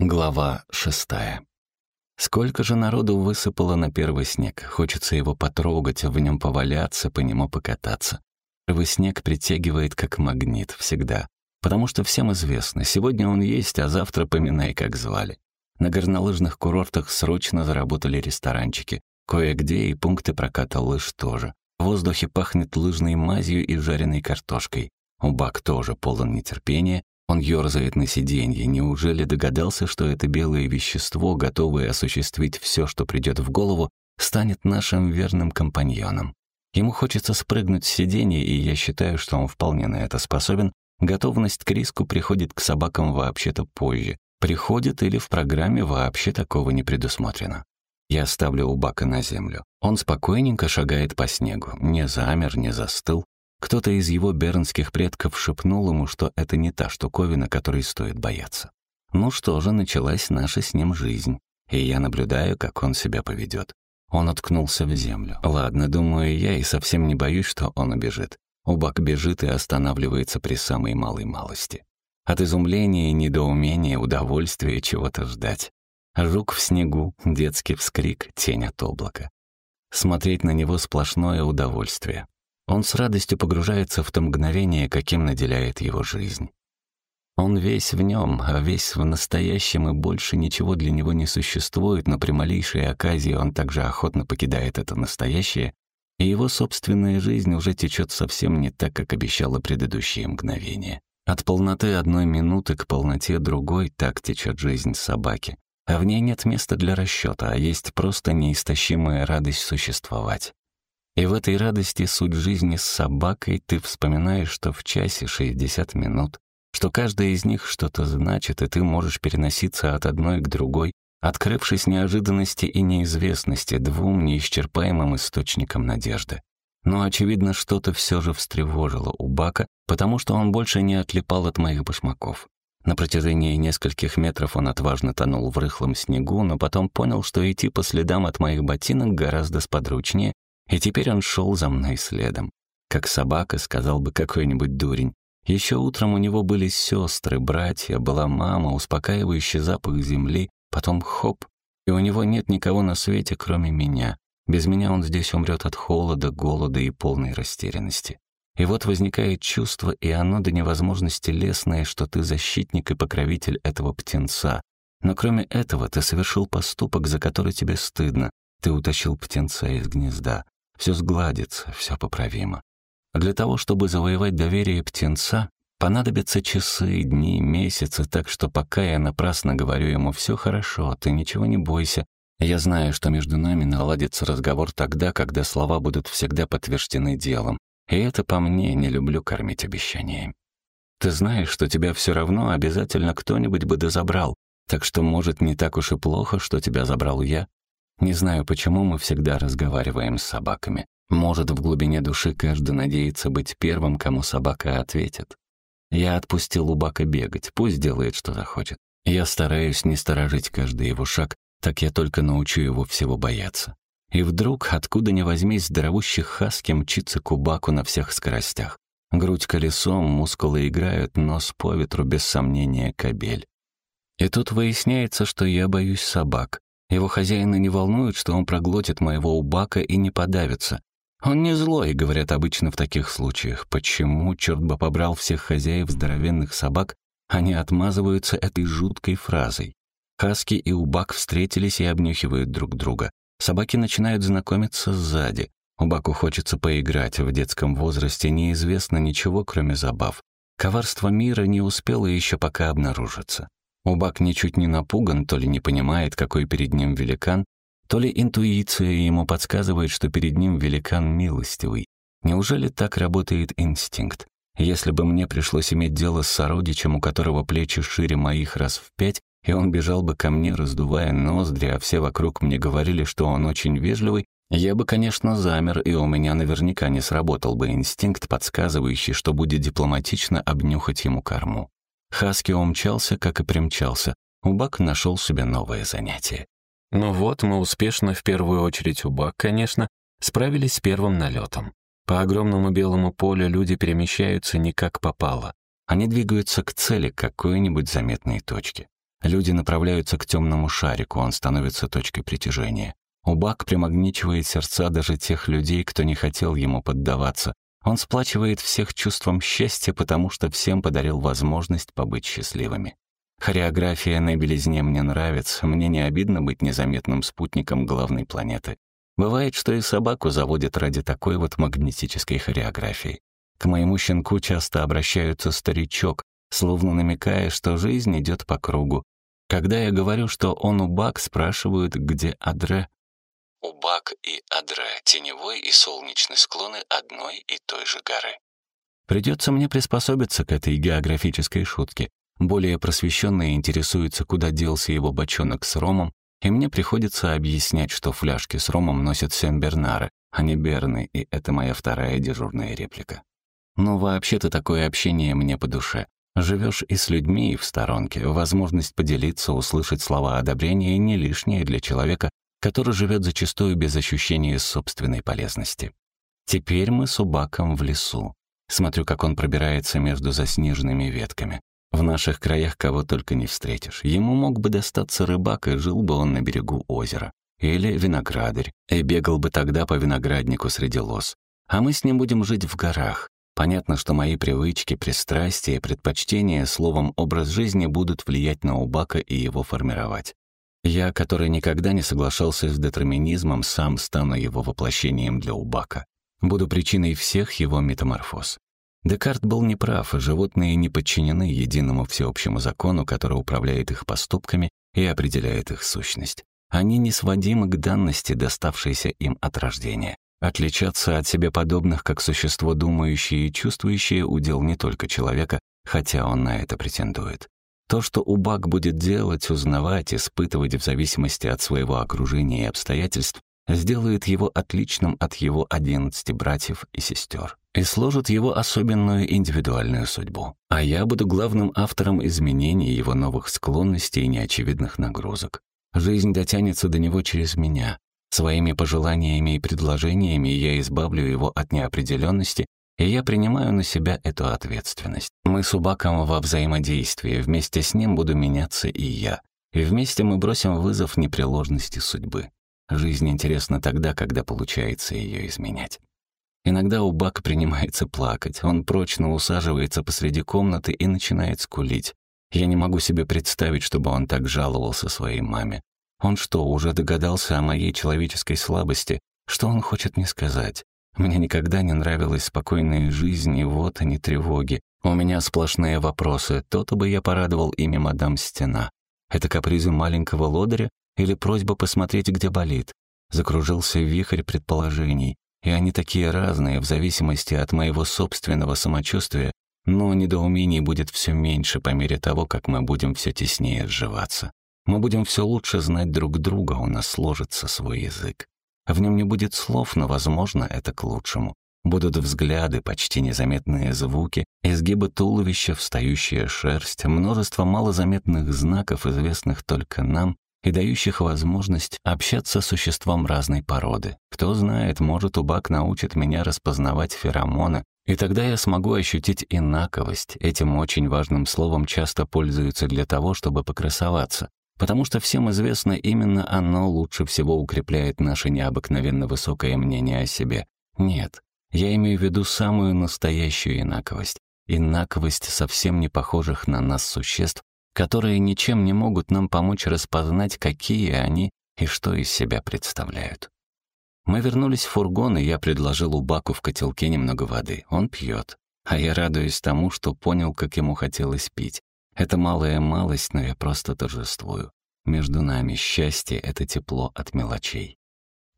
Глава шестая. Сколько же народу высыпало на первый снег. Хочется его потрогать, в нем поваляться, по нему покататься. Первый снег притягивает как магнит всегда. Потому что всем известно, сегодня он есть, а завтра поминай, как звали. На горнолыжных курортах срочно заработали ресторанчики. Кое-где и пункты проката лыж тоже. В воздухе пахнет лыжной мазью и жареной картошкой. Убак тоже полон нетерпения, он ёрзает на сиденье. Неужели догадался, что это белое вещество, готовое осуществить все, что придет в голову, станет нашим верным компаньоном? Ему хочется спрыгнуть с сиденья, и я считаю, что он вполне на это способен. Готовность к риску приходит к собакам вообще-то позже. Приходит или в программе вообще такого не предусмотрено. Я ставлю Убака на землю. Он спокойненько шагает по снегу, не замер, не застыл, кто-то из его бернских предков шепнул ему, что это не та штуковина, которой стоит бояться. Ну что же, началась наша с ним жизнь, и я наблюдаю, как он себя поведет. Он уткнулся в землю. Ладно, думаю я, и совсем не боюсь, что он убежит. Убак бежит и останавливается при самой малой малости. От изумления, недоумения, удовольствия чего-то ждать. Жук в снегу, детский вскрик, тень от облака. Смотреть на него сплошное удовольствие. Он с радостью погружается в то мгновение, каким наделяет его жизнь. Он весь в нем, а весь в настоящем, и больше ничего для него не существует, но при малейшей оказии он также охотно покидает это настоящее, и его собственная жизнь уже течет совсем не так, как обещало предыдущие мгновения. От полноты одной минуты к полноте другой так течет жизнь собаки, а в ней нет места для расчета, а есть просто неистощимая радость существовать. И в этой радости суть жизни с собакой ты вспоминаешь, что в часе 60 минут, что каждая из них что-то значит, и ты можешь переноситься от одной к другой, открывшись неожиданности и неизвестности двум неисчерпаемым источникам надежды. Но, очевидно, что-то все же встревожило у Бака, потому что он больше не отлипал от моих башмаков. На протяжении нескольких метров он отважно тонул в рыхлом снегу, но потом понял, что идти по следам от моих ботинок гораздо сподручнее, и теперь он шел за мной следом. Как собака, сказал бы какой-нибудь дурень. Еще утром у него были сестры, братья, была мама, успокаивающий запах земли, потом хоп, и у него нет никого на свете, кроме меня. Без меня он здесь умрет от холода, голода и полной растерянности. И вот возникает чувство, и оно до невозможности лесное, что ты защитник и покровитель этого птенца. Но кроме этого ты совершил поступок, за который тебе стыдно. Ты утащил птенца из гнезда. Все сгладится, все поправимо. Для того, чтобы завоевать доверие птенца, понадобятся часы, дни, месяцы, так что пока я напрасно говорю ему «все хорошо, ты ничего не бойся», я знаю, что между нами наладится разговор тогда, когда слова будут всегда подтверждены делом. И это по мне не люблю кормить обещаниями. Ты знаешь, что тебя все равно обязательно кто-нибудь бы дозабрал, так что, может, не так уж и плохо, что тебя забрал я. Не знаю, почему мы всегда разговариваем с собаками. Может, в глубине души каждый надеется быть первым, кому собака ответит. Я отпустил Убака бегать, пусть делает, что захочет. Я стараюсь не сторожить каждый его шаг, так я только научу его всего бояться. И вдруг, откуда ни возьмись, здоровущий хаски мчится к Убаку на всех скоростях. Грудь колесом, мускулы играют, нос по ветру, без сомнения, кобель. И тут выясняется, что я боюсь собак. Его хозяина не волнует, что он проглотит моего убака и не подавится. Он не злой, говорят обычно в таких случаях. Почему, черт бы побрал всех хозяев здоровенных собак, они отмазываются этой жуткой фразой? Хаски и Убак встретились и обнюхивают друг друга. Собаки начинают знакомиться сзади. Убаку хочется поиграть, в детском возрасте неизвестно ничего, кроме забав. Коварство мира не успело еще пока обнаружиться. Убак ничуть не напуган, то ли не понимает, какой перед ним великан, то ли интуиция ему подсказывает, что перед ним великан милостивый. Неужели так работает инстинкт? Если бы мне пришлось иметь дело с сородичем, у которого плечи шире моих раз в пять, и он бежал бы ко мне, раздувая ноздри, а все вокруг мне говорили, что он очень вежливый, я бы, конечно, замер, и у меня наверняка не сработал бы инстинкт, подсказывающий, что будет дипломатично обнюхать ему корму. Хаски умчался, как и примчался. Убак нашел себе новое занятие. Ну вот, мы успешно, в первую очередь Убак, конечно, справились с первым налетом. По огромному белому полю люди перемещаются не как попало. Они двигаются к цели какой-нибудь заметной точки. Люди направляются к темному шарику, он становится точкой притяжения. Убак примагничивает сердца даже тех людей, кто не хотел ему поддаваться. Он сплачивает всех чувством счастья, потому что всем подарил возможность побыть счастливыми. Хореография на белизне мне нравится, мне не обидно быть незаметным спутником главной планеты. Бывает, что и собаку заводят ради такой вот магнетической хореографии. К моему щенку часто обращаются старичок, словно намекая, что жизнь идет по кругу. Когда я говорю, что он убак, спрашивают, где Адре. Убак и Адре — теневой и солнечный склоны одной и той же горы. Придется мне приспособиться к этой географической шутке. Более просвещенные интересуются, куда делся его бочонок с ромом, и мне приходится объяснять, что фляжки с ромом носят Сен-Бернары, а не Берны, и это моя вторая дежурная реплика. Но вообще-то такое общение мне по душе. Живешь и с людьми, и в сторонке. Возможность поделиться, услышать слова одобрения не лишняя для человека, который живет зачастую без ощущения собственной полезности. Теперь мы с Убаком в лесу. Смотрю, как он пробирается между заснеженными ветками. В наших краях кого только не встретишь. Ему мог бы достаться рыбак, и жил бы он на берегу озера. Или виноградарь, и бегал бы тогда по винограднику среди лос. А мы с ним будем жить в горах. Понятно, что мои привычки, пристрастия, предпочтения, словом, образ жизни будут влиять на Убака и его формировать. Я, который никогда не соглашался с детерминизмом, сам стану его воплощением для Убака. Буду причиной всех его метаморфоз. Декарт был неправ, животные не подчинены единому всеобщему закону, который управляет их поступками и определяет их сущность. Они не сводимы к данности, доставшейся им от рождения. Отличаться от себе подобных, как существо думающее и чувствующее, удел не только человека, хотя он на это претендует. То, что Убак будет делать, узнавать, испытывать в зависимости от своего окружения и обстоятельств, сделает его отличным от его одиннадцати братьев и сестер и сложит его особенную индивидуальную судьбу. А я буду главным автором изменений его новых склонностей и неочевидных нагрузок. Жизнь дотянется до него через меня. Своими пожеланиями и предложениями я избавлю его от неопределенности, и я принимаю на себя эту ответственность. Мы с Убаком во взаимодействии, вместе с ним буду меняться и я. И вместе мы бросим вызов непреложности судьбы. Жизнь интересна тогда, когда получается ее изменять. Иногда у Бака принимается плакать. Он прочно усаживается посреди комнаты и начинает скулить. Я не могу себе представить, чтобы он так жаловался своей маме. Он что, уже догадался о моей человеческой слабости? Что он хочет мне сказать? Мне никогда не нравилась спокойная жизнь, и вот они тревоги. У меня сплошные вопросы. То-то бы я порадовал имя мадам Стена. Это капризы маленького лодыря или просьба посмотреть, где болит? Закружился вихрь предположений и они такие разные в зависимости от моего собственного самочувствия, но недоумений будет все меньше по мере того, как мы будем все теснее сживаться. Мы будем все лучше знать друг друга, у нас сложится свой язык. В нем не будет слов, но, возможно, это к лучшему. Будут взгляды, почти незаметные звуки, изгибы туловища, встающая шерсть, множество малозаметных знаков, известных только нам, и дающих возможность общаться с существом разной породы. Кто знает, может, Убак научит меня распознавать феромоны, и тогда я смогу ощутить инаковость. Этим очень важным словом часто пользуются для того, чтобы покрасоваться, потому что всем известно, именно оно лучше всего укрепляет наше необыкновенно высокое мнение о себе. Нет, я имею в виду самую настоящую инаковость. Инаковость совсем не похожих на нас существ, которые ничем не могут нам помочь распознать, какие они и что из себя представляют. Мы вернулись в фургон, и я предложил Убаку в котелке немного воды. Он пьет. А я радуюсь тому, что понял, как ему хотелось пить. Это малая малость, но я просто торжествую. Между нами счастье — это тепло от мелочей.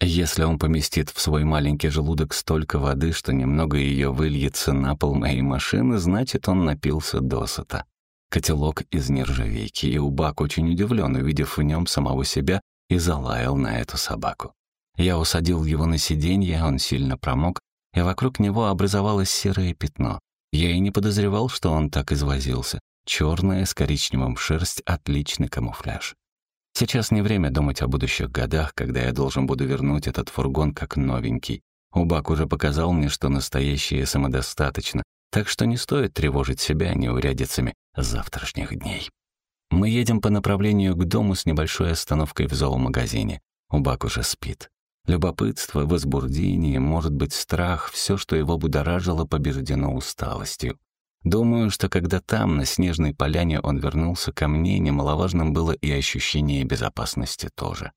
Если он поместит в свой маленький желудок столько воды, что немного ее выльется на пол моей машины, значит, он напился досыта котелок из нержавейки, и Убак очень удивлен, увидев в нем самого себя, и залаял на эту собаку. Я усадил его на сиденье, он сильно промок, и вокруг него образовалось серое пятно. Я и не подозревал, что он так извозился. Черная с коричневым шерсть — отличный камуфляж. Сейчас не время думать о будущих годах, когда я должен буду вернуть этот фургон как новенький. Убак уже показал мне, что настоящее самодостаточно, так что не стоит тревожить себя неурядицами завтрашних дней. Мы едем по направлению к дому с небольшой остановкой в зоомагазине. Убак уже спит. Любопытство, возбуждение, может быть, страх — все, что его будоражило, побеждено усталостью. Думаю, что когда там, на снежной поляне, он вернулся ко мне, немаловажным было и ощущение безопасности тоже.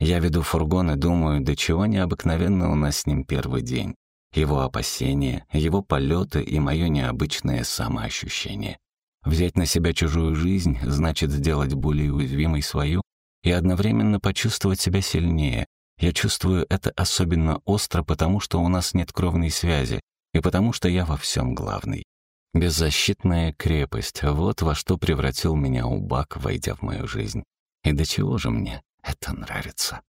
Я веду фургон и думаю, до чего необыкновенно у нас с ним первый день. Его опасения, его полеты и мое необычное самоощущение. Взять на себя чужую жизнь значит сделать более уязвимой свою и одновременно почувствовать себя сильнее. Я чувствую это особенно остро, потому что у нас нет кровной связи и потому что я во всем главный. Беззащитная крепость — вот во что превратил меня Убак, войдя в мою жизнь. И до чего же мне это нравится?